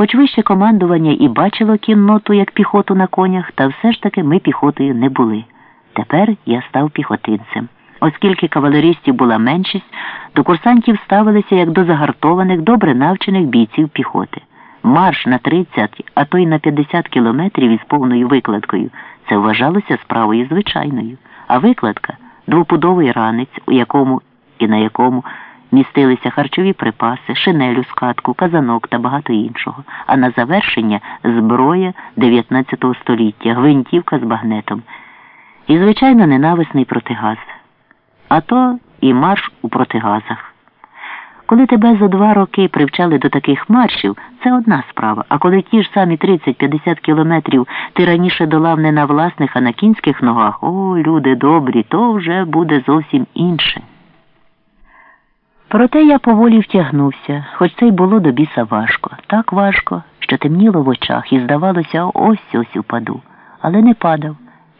Хоч вище командування і бачило кінноту як піхоту на конях, та все ж таки ми піхотою не були. Тепер я став піхотинцем. Оскільки кавалеристів була меншість, до курсантів ставилися як до загартованих, добре навчених бійців піхоти. Марш на 30, а то й на 50 кілометрів із повною викладкою це вважалося справою звичайною, а викладка двопудовий ранець, у якому і на якому містилися харчові припаси, шинелю скатку, казанок та багато іншого, а на завершення зброя 19 століття, гвинтівка з багнетом. І, звичайно, ненависний протигаз. А то і марш у протигазах. Коли тебе за два роки привчали до таких маршів, це одна справа. А коли ті ж самі 30-50 кілометрів ти раніше долав не на власних, а на кінських ногах, о, люди добрі, то вже буде зовсім інше. Проте я поволі втягнувся, хоч це й було до біса важко, так важко, що темніло в очах і, здавалося, ось ось упаду. Але не падав.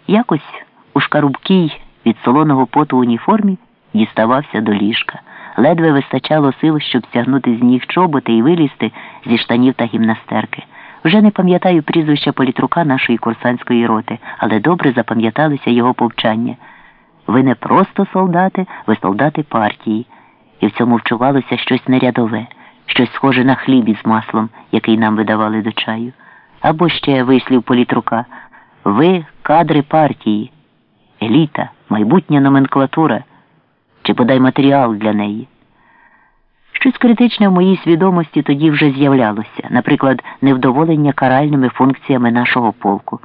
Якось у шкарубкій від солоного поту уніформі діставався до ліжка. Ледве вистачало сил, щоб стягнути з ніг чоботи і вилізти зі штанів та гімнастерки. Вже не пам'ятаю прізвища політрука нашої курсантської роти, але добре запам'яталися його повчання. Ви не просто солдати, ви солдати партії. І в цьому вчувалося щось нерядове, щось схоже на хліб із маслом, який нам видавали до чаю. Або ще вислів політрука. Ви кадри партії, еліта, майбутня номенклатура чи подай матеріал для неї. Щось критичне в моїй свідомості тоді вже з'являлося, наприклад, невдоволення каральними функціями нашого полку.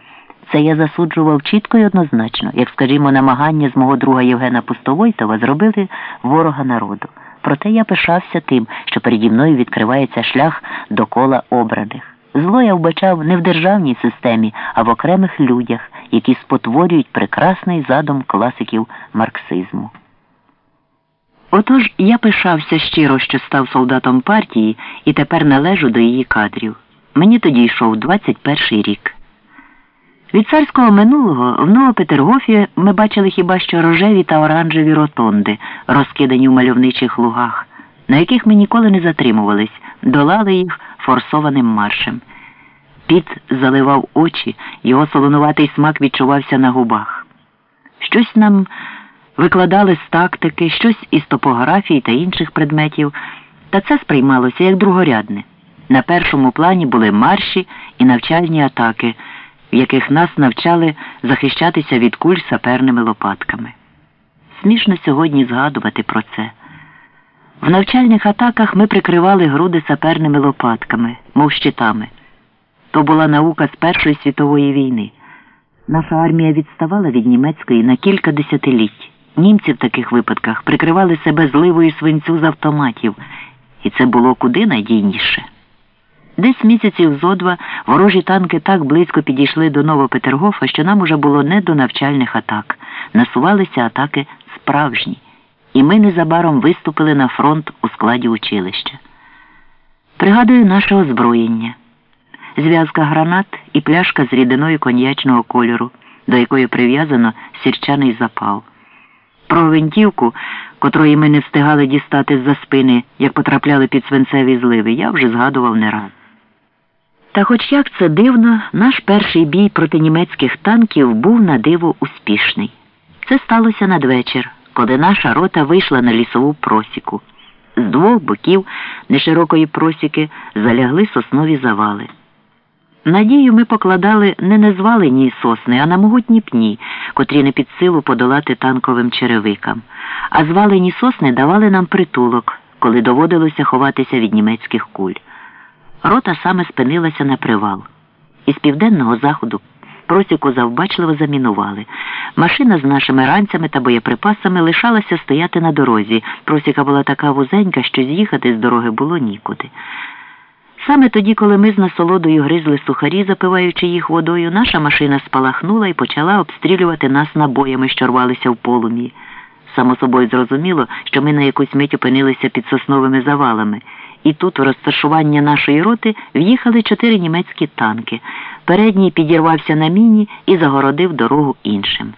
Це я засуджував чітко і однозначно, як, скажімо, намагання з мого друга Євгена Пустовойтова зробити ворога народу. Проте я пишався тим, що переді мною відкривається шлях до кола обраних. Зло я вбачав не в державній системі, а в окремих людях, які спотворюють прекрасний задум класиків марксизму. Отож я пишався щиро, що став солдатом партії і тепер належу до її кадрів. Мені тоді йшов 21 рік. Від царського минулого в Новопетергофі ми бачили хіба що рожеві та оранжеві ротонди, розкидані в мальовничих лугах, на яких ми ніколи не затримувались, долали їх форсованим маршем. Піт заливав очі, його солонуватий смак відчувався на губах. Щось нам викладали з тактики, щось із топографії та інших предметів, та це сприймалося як другорядне. На першому плані були марші і навчальні атаки, яких нас навчали захищатися від куль саперними лопатками. Смішно сьогодні згадувати про це. В навчальних атаках ми прикривали груди саперними лопатками, мов щитами. То була наука з Першої світової війни. Наша армія відставала від німецької на кілька десятиліть. Німці в таких випадках прикривали себе зливою свинцю з автоматів, і це було куди надійніше. Десь місяців зо два ворожі танки так близько підійшли до Новопетергофа, що нам уже було не до навчальних атак. Насувалися атаки справжні, і ми незабаром виступили на фронт у складі училища. Пригадую наше озброєння, зв'язка гранат і пляшка з рідиною коньячного кольору, до якої прив'язано сірчаний запал. Про гвинтівку, котрої ми не встигали дістати з-за спини, як потрапляли під свинцеві зливи, я вже згадував не раз. Та хоч як це дивно, наш перший бій проти німецьких танків був на диво успішний. Це сталося надвечір, коли наша рота вийшла на лісову просіку. З двох боків неширокої просіки залягли соснові завали. Надію ми покладали не на звалені сосни, а на могутні пні, котрі не під силу подолати танковим черевикам. А звалені сосни давали нам притулок, коли доводилося ховатися від німецьких куль. Рота саме спинилася на привал. Із південного заходу просіку завбачливо замінували. Машина з нашими ранцями та боєприпасами лишалася стояти на дорозі. Просіка була така вузенька, що з'їхати з дороги було нікуди. Саме тоді, коли ми з насолодою гризли сухарі, запиваючи їх водою, наша машина спалахнула і почала обстрілювати нас набоями, що рвалися в полум'ї. Само собою зрозуміло, що ми на якусь мить опинилися під сосновими завалами, і тут, у розташування нашої роти, в'їхали чотири німецькі танки. Передній підірвався на міні і загородив дорогу іншим.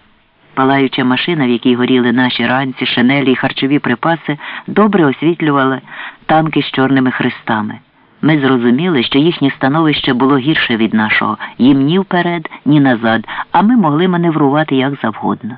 Палаюча машина, в якій горіли наші ранці, шинелі і харчові припаси, добре освітлювала танки з чорними хрестами. ми зрозуміли, що їхнє становище було гірше від нашого, їм ні вперед, ні назад, а ми могли маневрувати як завгодно.